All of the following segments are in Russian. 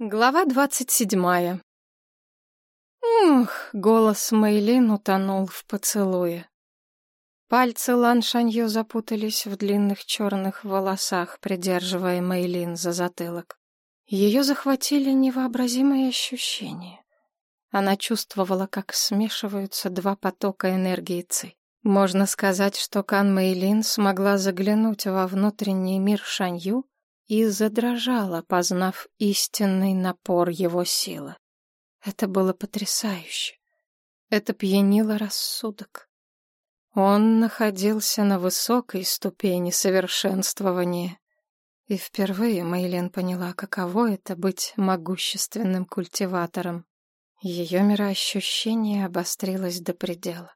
Глава двадцать седьмая. Ух, голос Мэйлин утонул в поцелуе. Пальцы Лан Шанью запутались в длинных черных волосах, придерживая Мэйлин за затылок. Ее захватили невообразимые ощущения. Она чувствовала, как смешиваются два потока энергии Ци. Можно сказать, что Кан Мэйлин смогла заглянуть во внутренний мир Шанью и задрожала, познав истинный напор его силы. Это было потрясающе. Это пьянило рассудок. Он находился на высокой ступени совершенствования. И впервые Мейлин поняла, каково это быть могущественным культиватором. Ее мироощущение обострилось до предела.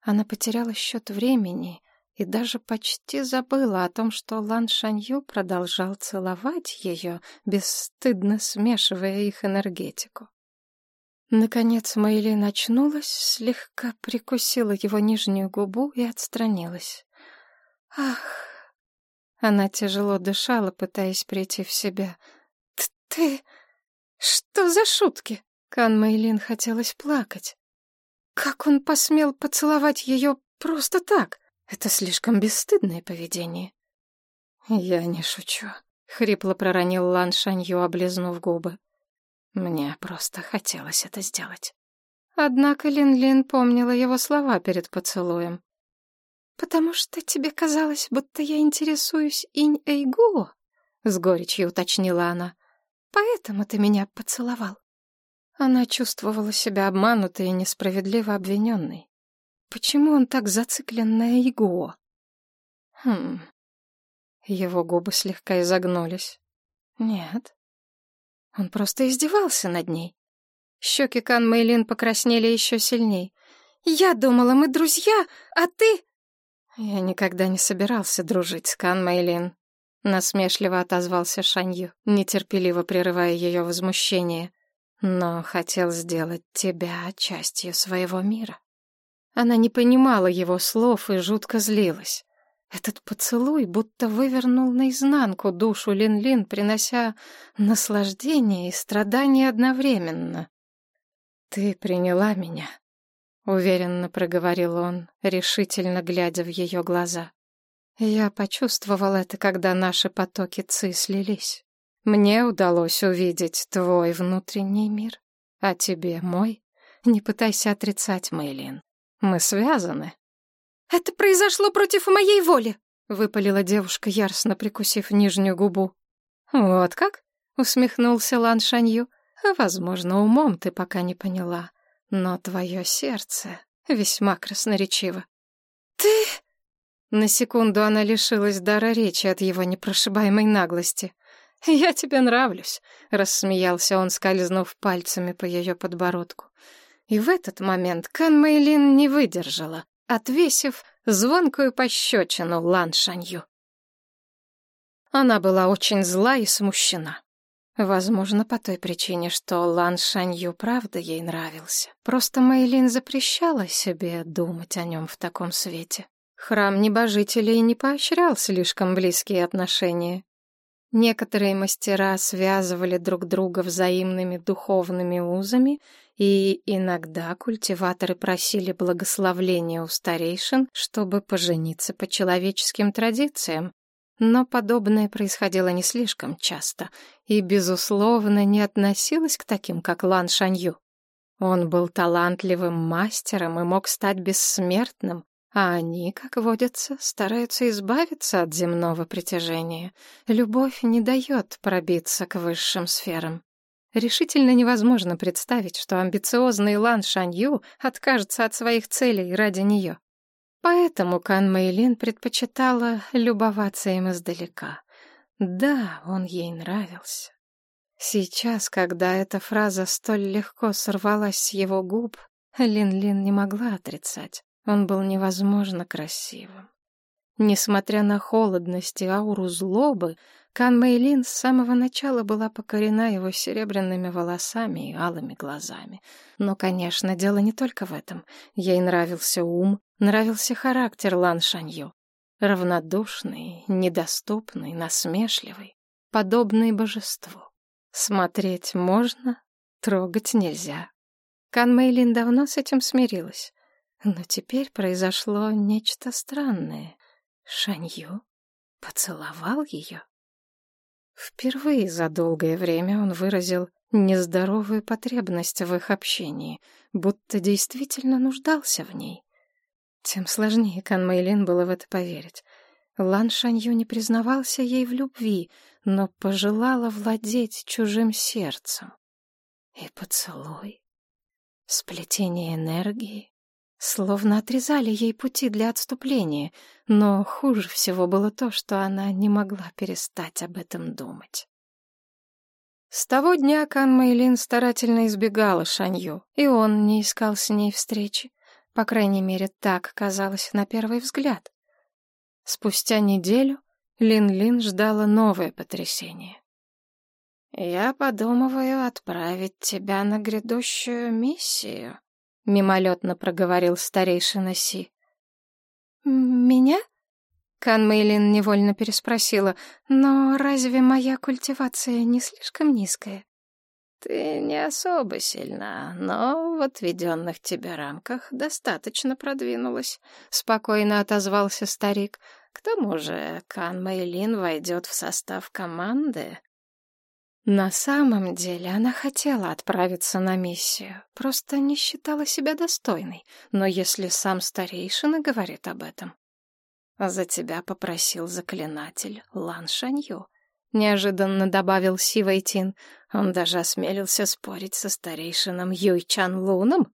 Она потеряла счет времени и даже почти забыла о том, что Лан Шанью продолжал целовать ее, бесстыдно смешивая их энергетику. Наконец Мэйли очнулась, слегка прикусила его нижнюю губу и отстранилась. «Ах!» Она тяжело дышала, пытаясь прийти в себя. «Ты... что за шутки?» Кан Мэйлин хотелось плакать. «Как он посмел поцеловать ее просто так?» Это слишком бесстыдное поведение. Я не шучу, хрипло проронил Лан Шанью, облизнув губы. Мне просто хотелось это сделать. Однако Лин-Лин помнила его слова перед поцелуем. «Потому что тебе казалось, будто я интересуюсь Инь-Эйгуо?» — с горечью уточнила она. «Поэтому ты меня поцеловал». Она чувствовала себя обманутой и несправедливо обвиненной. Почему он так зациклен на Иго? Хм. Его губы слегка изогнулись. Нет. Он просто издевался над ней. Щеки Кан Мэйлин покраснели еще сильней. «Я думала, мы друзья, а ты...» «Я никогда не собирался дружить с Кан Мэйлин», — насмешливо отозвался Шанью, нетерпеливо прерывая ее возмущение. «Но хотел сделать тебя частью своего мира». Она не понимала его слов и жутко злилась. Этот поцелуй будто вывернул наизнанку душу Лин-Лин, принося наслаждение и страдание одновременно. «Ты приняла меня», — уверенно проговорил он, решительно глядя в ее глаза. «Я почувствовал это, когда наши потоки ци слились. Мне удалось увидеть твой внутренний мир, а тебе мой. Не пытайся отрицать, Мэйлин. Мы связаны. Это произошло против моей воли, выпалила девушка, яростно прикусив нижнюю губу. Вот как? усмехнулся Лан Шанью. Возможно, умом ты пока не поняла, но твое сердце весьма красноречиво. Ты На секунду она лишилась дара речи от его непрошибаемой наглости. «Я тебе нравлюсь», — рассмеялся он, скользнув пальцами по ее подбородку. И в этот момент Кан Мэйлин не выдержала, отвесив звонкую пощечину Лан Шанью. Она была очень зла и смущена. Возможно, по той причине, что Лан Шанью правда ей нравился. Просто Мэйлин запрещала себе думать о нем в таком свете. Храм небожителей не поощрял слишком близкие отношения. Некоторые мастера связывали друг друга взаимными духовными узами, и иногда культиваторы просили благословения у старейшин, чтобы пожениться по человеческим традициям. Но подобное происходило не слишком часто и, безусловно, не относилось к таким, как Лан Шанью. Он был талантливым мастером и мог стать бессмертным, а они, как водится, стараются избавиться от земного притяжения. Любовь не дает пробиться к высшим сферам. Решительно невозможно представить, что амбициозный Лан Шанью откажется от своих целей ради нее. Поэтому Кан Мэйлин предпочитала любоваться им издалека. Да, он ей нравился. Сейчас, когда эта фраза столь легко сорвалась с его губ, Лин-Лин не могла отрицать. Он был невозможно красивым. Несмотря на холодность и ауру злобы, Кан Мэйлин с самого начала была покорена его серебряными волосами и алыми глазами. Но, конечно, дело не только в этом. Ей нравился ум, нравился характер Лан Шанью. Равнодушный, недоступный, насмешливый, подобный божеству. Смотреть можно, трогать нельзя. Кан Мэйлин давно с этим смирилась. Но теперь произошло нечто странное. Шанью поцеловал ее. Впервые за долгое время он выразил нездоровую потребность в их общении, будто действительно нуждался в ней. Тем сложнее Кан Мэйлин было в это поверить. Лан Шанью не признавался ей в любви, но пожелала владеть чужим сердцем. И поцелуй, сплетение энергии, словно отрезали ей пути для отступления, но хуже всего было то, что она не могла перестать об этом думать. С того дня Кан Мэйлин старательно избегала Шанью, и он не искал с ней встречи. По крайней мере, так казалось на первый взгляд. Спустя неделю Лин-Лин ждала новое потрясение. «Я подумываю отправить тебя на грядущую миссию», — мимолетно проговорил старейшина Си. «Меня?» — Кан Мэйлин невольно переспросила. «Но разве моя культивация не слишком низкая?» Ты не особо сильна, но в отведенных тебе рамках достаточно продвинулась, — спокойно отозвался старик. К тому же Кан Мэйлин войдет в состав команды. На самом деле она хотела отправиться на миссию, просто не считала себя достойной. Но если сам старейшина говорит об этом... За тебя попросил заклинатель Лан Шанью неожиданно добавил Си Вэйтин. Он даже осмелился спорить со старейшином Юй Чан Луном.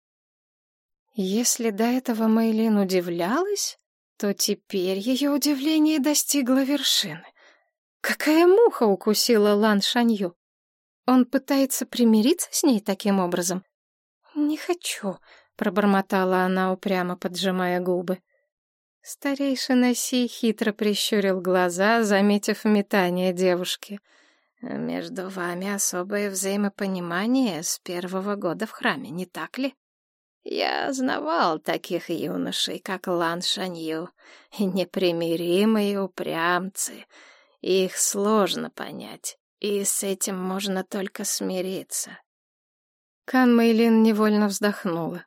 Если до этого Мэйлин удивлялась, то теперь ее удивление достигло вершины. Какая муха укусила Лан Шанью? Он пытается примириться с ней таким образом? «Не хочу», — пробормотала она, упрямо поджимая губы. Старейшина Си хитро прищурил глаза, заметив метание девушки. «Между вами особое взаимопонимание с первого года в храме, не так ли? Я знавал таких юношей, как Лан Шанью, непримиримые упрямцы. Их сложно понять, и с этим можно только смириться». Кан Мэйлин невольно вздохнула.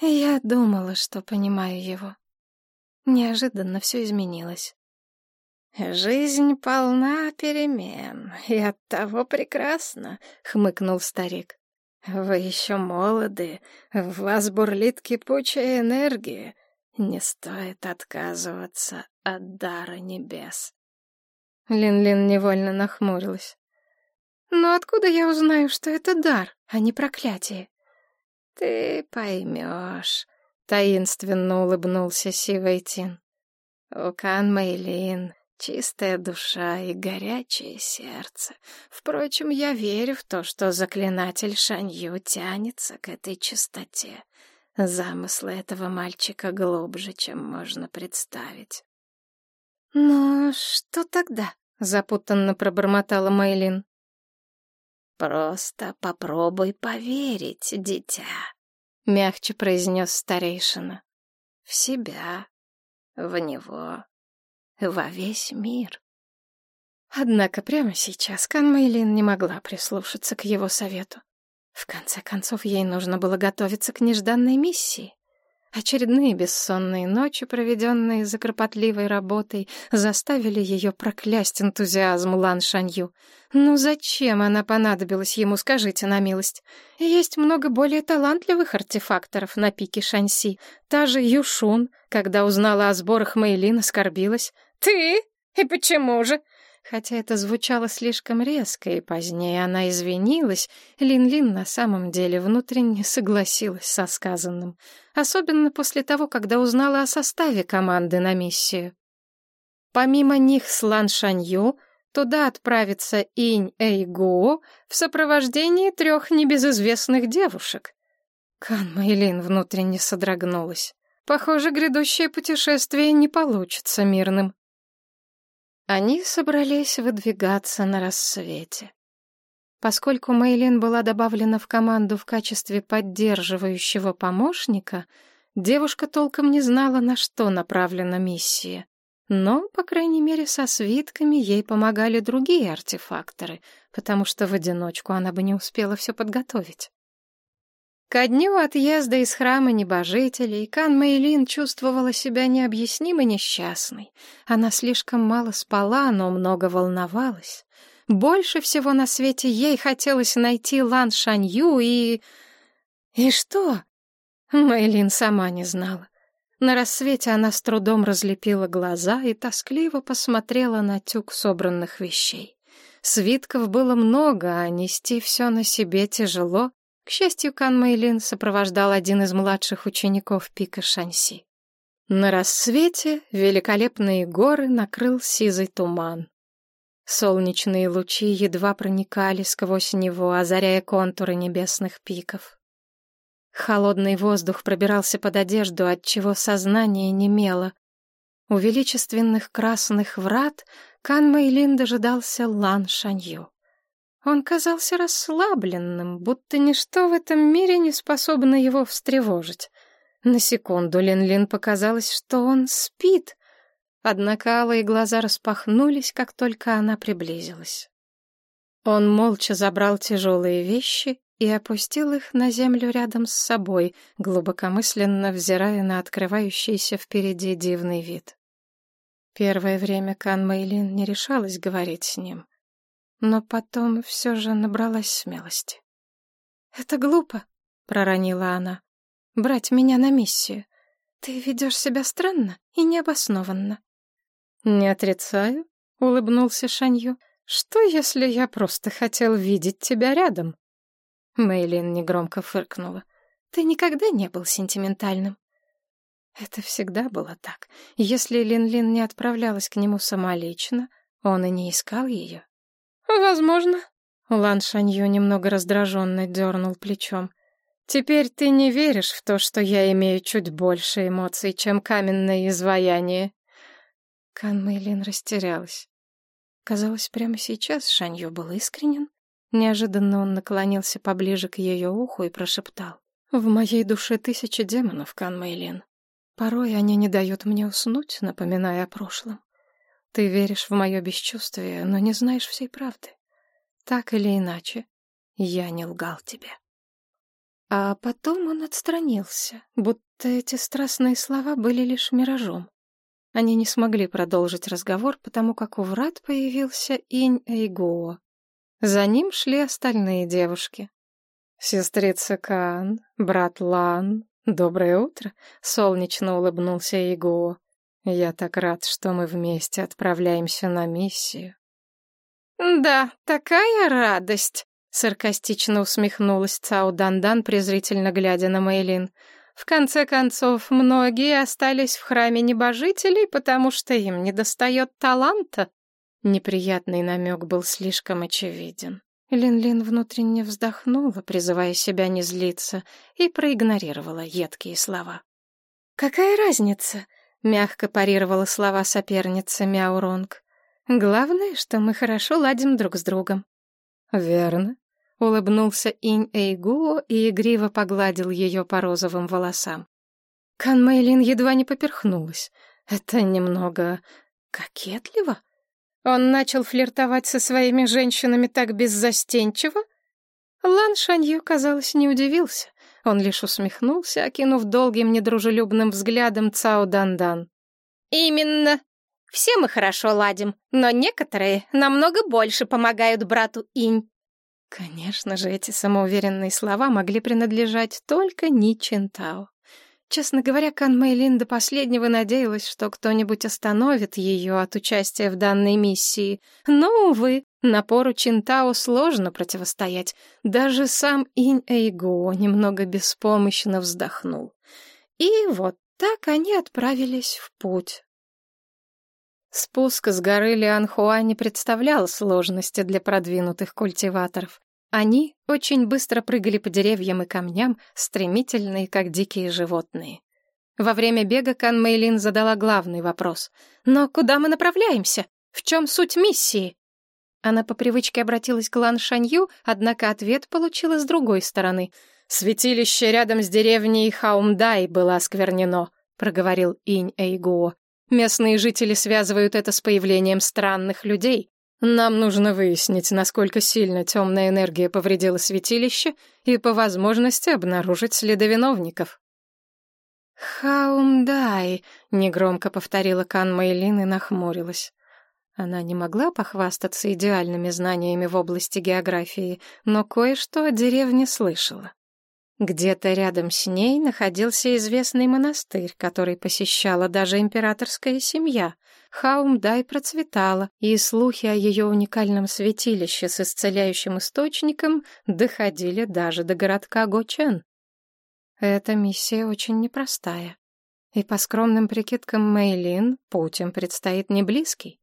«Я думала, что понимаю его». Неожиданно все изменилось. «Жизнь полна перемен, и оттого прекрасно», — хмыкнул старик. «Вы еще молоды, в вас бурлит кипучая энергия. Не стоит отказываться от дара небес». Лин-Лин невольно нахмурилась. «Но откуда я узнаю, что это дар, а не проклятие?» «Ты поймешь», Таинственно улыбнулся Сивайтин. У Кан Мэйлин чистая душа и горячее сердце. Впрочем, я верю в то, что заклинатель Шанью тянется к этой чистоте. Замыслы этого мальчика глубже, чем можно представить. «Но что тогда?» — запутанно пробормотала Мэйлин. «Просто попробуй поверить, дитя», — мягче произнес старейшина. «В себя, в него, во весь мир». Однако прямо сейчас Кан Мэйлин не могла прислушаться к его совету. В конце концов, ей нужно было готовиться к нежданной миссии. Очередные бессонные ночи, проведенные за кропотливой работой, заставили ее проклясть энтузиазм Лан Шанью. Ну зачем она понадобилась ему, скажите на милость? Есть много более талантливых артефакторов на пике Шанси. Та же Юшун, когда узнала о сборах Мэйлин, оскорбилась. «Ты? И почему же? Хотя это звучало слишком резко, и позднее она извинилась, Лин-Лин на самом деле внутренне согласилась со сказанным. Особенно после того, когда узнала о составе команды на миссию. Помимо них с Лан Шанью, туда отправится Инь Эйгуо в сопровождении трех небезызвестных девушек. Кан Мэйлин внутренне содрогнулась. Похоже, грядущее путешествие не получится мирным. Они собрались выдвигаться на рассвете. Поскольку Мейлин была добавлена в команду в качестве поддерживающего помощника, девушка толком не знала, на что направлена миссия. Но, по крайней мере, со свитками ей помогали другие артефакторы, потому что в одиночку она бы не успела все подготовить. Ко дню отъезда из храма небожителей Кан Мэйлин чувствовала себя необъяснимо несчастной. Она слишком мало спала, но много волновалась. Больше всего на свете ей хотелось найти Лан Шанью и... И что? Мэйлин сама не знала. На рассвете она с трудом разлепила глаза и тоскливо посмотрела на тюк собранных вещей. Свитков было много, а нести все на себе тяжело. К счастью, Кан Мэйлин сопровождал один из младших учеников пика Шанси. На рассвете великолепные горы накрыл сизый туман. Солнечные лучи едва проникали сквозь него, озаряя контуры небесных пиков. Холодный воздух пробирался под одежду, отчего сознание немело. У величественных красных врат Кан Мэйлин дожидался Лан Шанью. Он казался расслабленным, будто ничто в этом мире не способно его встревожить. На секунду Лин-Лин показалось, что он спит, однако алые глаза распахнулись, как только она приблизилась. Он молча забрал тяжелые вещи и опустил их на землю рядом с собой, глубокомысленно взирая на открывающийся впереди дивный вид. Первое время Кан Мэйлин не решалась говорить с ним но потом все же набралась смелости. «Это глупо», — проронила она, — «брать меня на миссию. Ты ведешь себя странно и необоснованно». «Не отрицаю», — улыбнулся Шанью. «Что, если я просто хотел видеть тебя рядом?» Мейлин негромко фыркнула. «Ты никогда не был сентиментальным». Это всегда было так. Если Лин-Лин не отправлялась к нему самолично, он и не искал ее. «Возможно». Лан Шанью немного раздраженно дернул плечом. «Теперь ты не веришь в то, что я имею чуть больше эмоций, чем каменное изваяние». Кан Мэйлин растерялась. Казалось, прямо сейчас Шанью был искренен. Неожиданно он наклонился поближе к ее уху и прошептал. «В моей душе тысячи демонов, Кан Мэйлин. Порой они не дают мне уснуть, напоминая о прошлом. Ты веришь в мое бесчувствие, но не знаешь всей правды. Так или иначе, я не лгал тебе. А потом он отстранился, будто эти страстные слова были лишь миражом. Они не смогли продолжить разговор, потому как у врат появился Инь Эйгуо. За ним шли остальные девушки. «Сестрица Кан, брат Лан, доброе утро!» — солнечно улыбнулся Эйгуо. Я так рад, что мы вместе отправляемся на миссию. Да, такая радость, саркастично усмехнулась Цао Дандан, презрительно глядя на Мэйлин. В конце концов, многие остались в храме небожителей, потому что им недостает таланта. Неприятный намек был слишком очевиден. Лин-Лин внутренне вздохнула, призывая себя не злиться, и проигнорировала едкие слова. «Какая разница? Мягко парировала слова соперницы Мяуронг. Главное, что мы хорошо ладим друг с другом. Верно. Улыбнулся Инь Эйгуо и игриво погладил ее по розовым волосам. Кан Мэйлин едва не поперхнулась. Это немного кокетливо. Он начал флиртовать со своими женщинами так беззастенчиво. Лан Шанью, казалось, не удивился. Он лишь усмехнулся, окинув долгим недружелюбным взглядом Цао Дандан. «Именно. Все мы хорошо ладим, но некоторые намного больше помогают брату Инь». Конечно же, эти самоуверенные слова могли принадлежать только Ни Чентао. Честно говоря, Кан Мэйлин до последнего надеялась, что кто-нибудь остановит ее от участия в данной миссии. Но, увы, напору Чинтао сложно противостоять. Даже сам Инь Эйго немного беспомощно вздохнул. И вот так они отправились в путь. Спуск с горы Лианхуа не представлял сложности для продвинутых культиваторов. Они очень быстро прыгали по деревьям и камням, стремительные, как дикие животные. Во время бега Кан Мэйлин задала главный вопрос. «Но куда мы направляемся? В чем суть миссии?» Она по привычке обратилась к Лан Шанью, однако ответ получила с другой стороны. «Святилище рядом с деревней Хаумдай было осквернено», — проговорил Инь Эйгуо. Местные жители связывают это с появлением странных людей. Нам нужно выяснить, насколько сильно темная энергия повредила святилище и по возможности обнаружить следы виновников. «Хаумдай», — негромко повторила Кан Мэйлин и нахмурилась. Она не могла похвастаться идеальными знаниями в области географии, но кое-что о деревне слышала. Где-то рядом с ней находился известный монастырь, который посещала даже императорская семья. Хаумдай процветала, и слухи о ее уникальном святилище с исцеляющим источником доходили даже до городка Гочен. Эта миссия очень непростая. И по скромным прикидкам Мэйлин, путь им предстоит не близкий.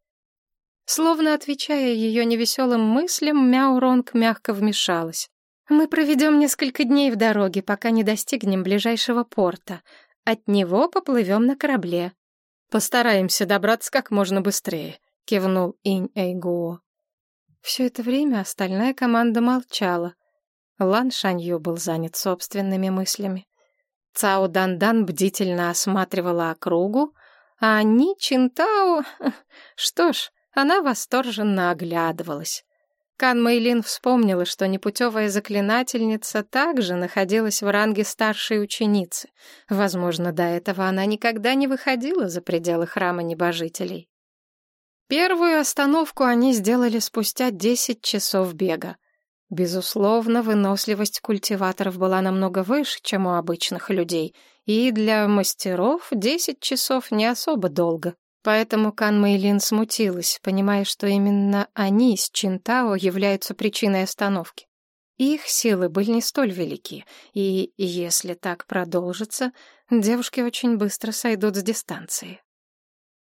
Словно отвечая ее невеселым мыслям, Мяуронг мягко вмешалась. «Мы проведем несколько дней в дороге, пока не достигнем ближайшего порта. От него поплывем на корабле». «Постараемся добраться как можно быстрее», — кивнул Инь Эйгуо. Все это время остальная команда молчала. Лан Шанью был занят собственными мыслями. Цао Дандан бдительно осматривала округу, а Ни Чинтао... Что ж, она восторженно оглядывалась. Кан Мэйлин вспомнила, что непутевая заклинательница также находилась в ранге старшей ученицы. Возможно, до этого она никогда не выходила за пределы храма небожителей. Первую остановку они сделали спустя десять часов бега. Безусловно, выносливость культиваторов была намного выше, чем у обычных людей, и для мастеров десять часов не особо долго. Поэтому Кан Мэйлин смутилась, понимая, что именно они с Чинтао являются причиной остановки. Их силы были не столь велики, и если так продолжится, девушки очень быстро сойдут с дистанции.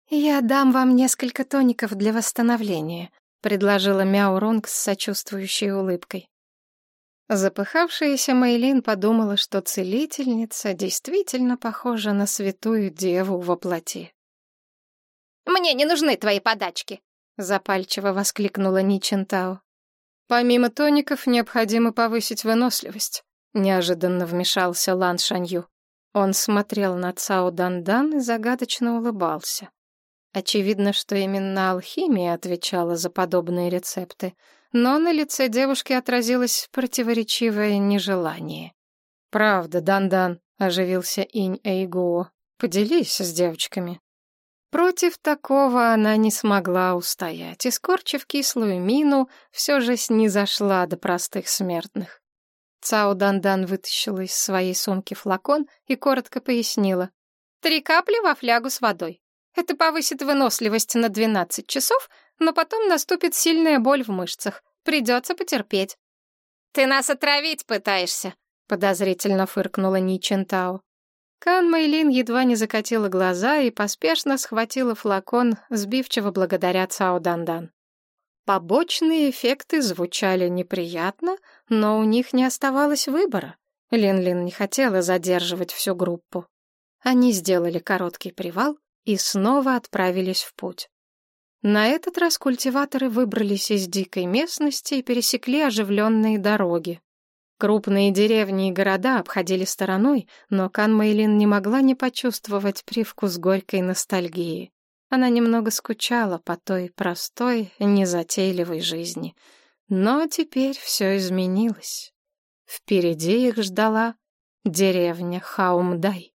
«Я дам вам несколько тоников для восстановления», предложила Мяо Ронг с сочувствующей улыбкой. Запыхавшаяся Мэйлин подумала, что целительница действительно похожа на святую деву во плоти. «Мне не нужны твои подачки!» — запальчиво воскликнула Ничентао. «Помимо тоников необходимо повысить выносливость», — неожиданно вмешался Лан Шанью. Он смотрел на Цао Дандан и загадочно улыбался. Очевидно, что именно алхимия отвечала за подобные рецепты, но на лице девушки отразилось противоречивое нежелание. «Правда, Дандан», — оживился Инь Эйгуо, — «поделись с девочками». Против такого она не смогла устоять, и, скорчив кислую мину, все же снизошла до простых смертных. Цао Дандан вытащила из своей сумки флакон и коротко пояснила. «Три капли во флягу с водой. Это повысит выносливость на 12 часов, но потом наступит сильная боль в мышцах. Придется потерпеть. «Ты нас отравить пытаешься», — подозрительно фыркнула Ни Чентао. Кан Мэйлин едва не закатила глаза и поспешно схватила флакон, сбивчиво благодаря Цао Дандан. Побочные эффекты звучали неприятно, но у них не оставалось выбора. Лин-Лин не хотела задерживать всю группу. Они сделали короткий привал и снова отправились в путь. На этот раз культиваторы выбрались из дикой местности и пересекли оживленные дороги. Крупные деревни и города обходили стороной, но Кан Мэйлин не могла не почувствовать привкус горькой ностальгии. Она немного скучала по той простой, незатейливой жизни. Но теперь все изменилось. Впереди их ждала деревня Хаумдай.